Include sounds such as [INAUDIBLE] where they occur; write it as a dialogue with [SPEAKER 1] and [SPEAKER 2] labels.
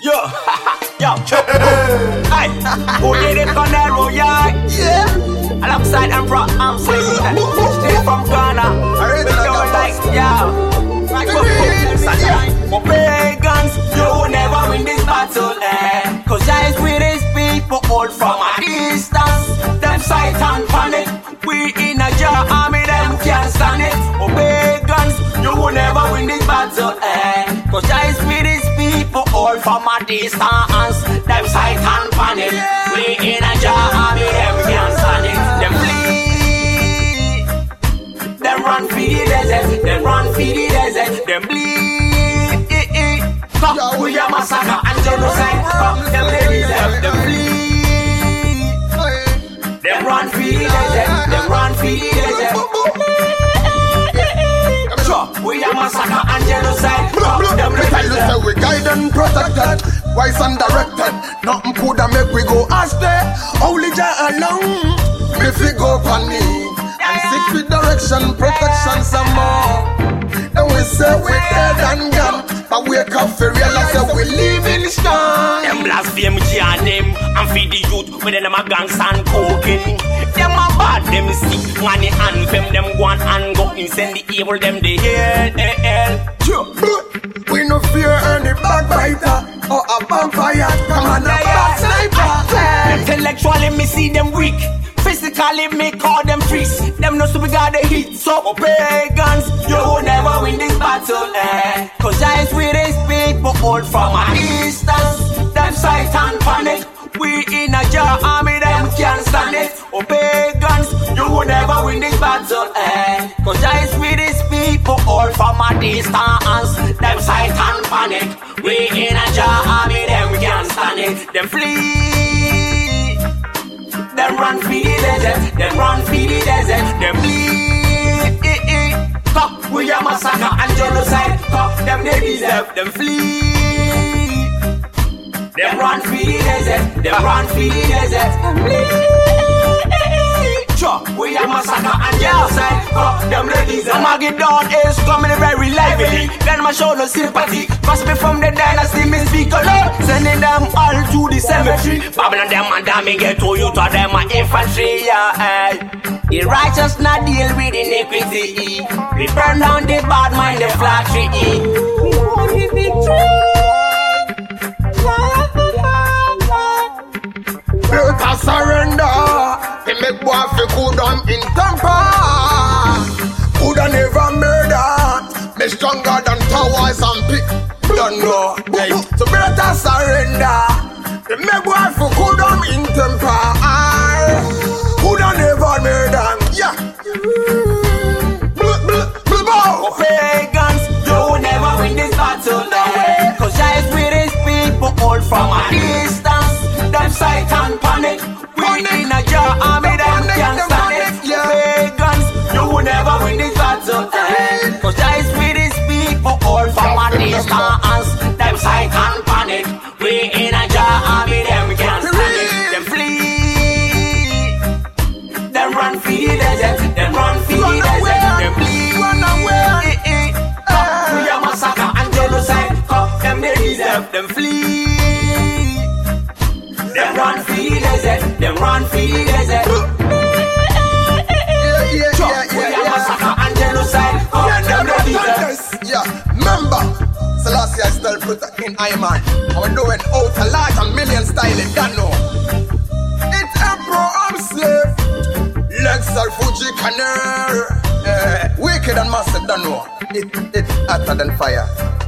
[SPEAKER 1] [LAUGHS] Yo, yo, chop. Hey, who did it on the road, yeah?
[SPEAKER 2] Yeah.
[SPEAKER 1] Alongside Emperor Amsley, straight from Ghana.
[SPEAKER 2] I
[SPEAKER 1] go
[SPEAKER 2] got
[SPEAKER 1] like, yeah. Right, go,
[SPEAKER 2] Yeah.
[SPEAKER 1] go, pagans, a distance. Them sight and panic. We in a Jah army, them can't stand it. Them flee. Them run for the desert, them run for the desert, them bleed. Fuck, we a massacre and genocide. Fuck, them they deserve, them flee. Them run for the desert, them run for the desert. We a massacre and genocide. Them
[SPEAKER 2] Me tell you say we guide and protected, wise and directed. Nothing coulda make we go astray. Only Jah alone. If we go for me and seek for direction, protection some more. Then we say we dead and gone, but wake up for realize that we living strong.
[SPEAKER 1] Them blaspheme Jah them and feed the youth with them a gangs and cocaine. Them a bad, them sick, money and fem, them go on and go send the evil, them the hell, hell, hell.
[SPEAKER 2] We no fear any backbiter
[SPEAKER 1] them weak. Physically, me call them freaks. Them no super got the heat. So pagans, you will never win this battle, eh? Cause I is with these people all from a distance. Them sight and panic. We in a Jah army, them can't stand it. Oh pagans, you will never win this battle, eh? Cause I is with these people all from a distance. Them sight and panic. We in a Jah army, them can't stand it. Them flee. Run for the desert, them run for the desert, them bleed. Eh, eh. Fuck, we a massacre and genocide. Fuck, them they deserve, them flee. Them run for the desert, them run for the desert, them bleed. Sure, we a massacre and genocide. Fuck, them they deserve. Armageddon is coming very lively. Then my show no sympathy. Must be from the dynasty, me speak alone. Sending them all to the cemetery. Babylon them and damn me get to you to them my infantry, yeah. eh. The righteous not deal with iniquity. We burn down the bad mind, the flattery. We want the victory.
[SPEAKER 2] Surrender. They make boy fi cool down in temper. Coulda never murder. Yeah. Blah, blah, blah, bow.
[SPEAKER 1] pagans, you will never win this battle. Cause I is with his people all from a distance. Them sight and panic. We in a Jah army, them can't stand it. Pagans, you will never win this battle. eh. Cause I is with his people all from a distance. Desert. Them run for the desert.
[SPEAKER 2] Yeah, yeah,
[SPEAKER 1] Fuck,
[SPEAKER 2] yeah, yeah, yeah.
[SPEAKER 1] massacre and genocide. Fuck them, they deserve.
[SPEAKER 2] Yeah, remember, Selassie I still protecting Iron Man. And we're doing out a large and million style, it don't. It's Emperor, I'm slave. Lexar Fuji Canary. Uh, wicked and massive, know. It, it's hotter than fire.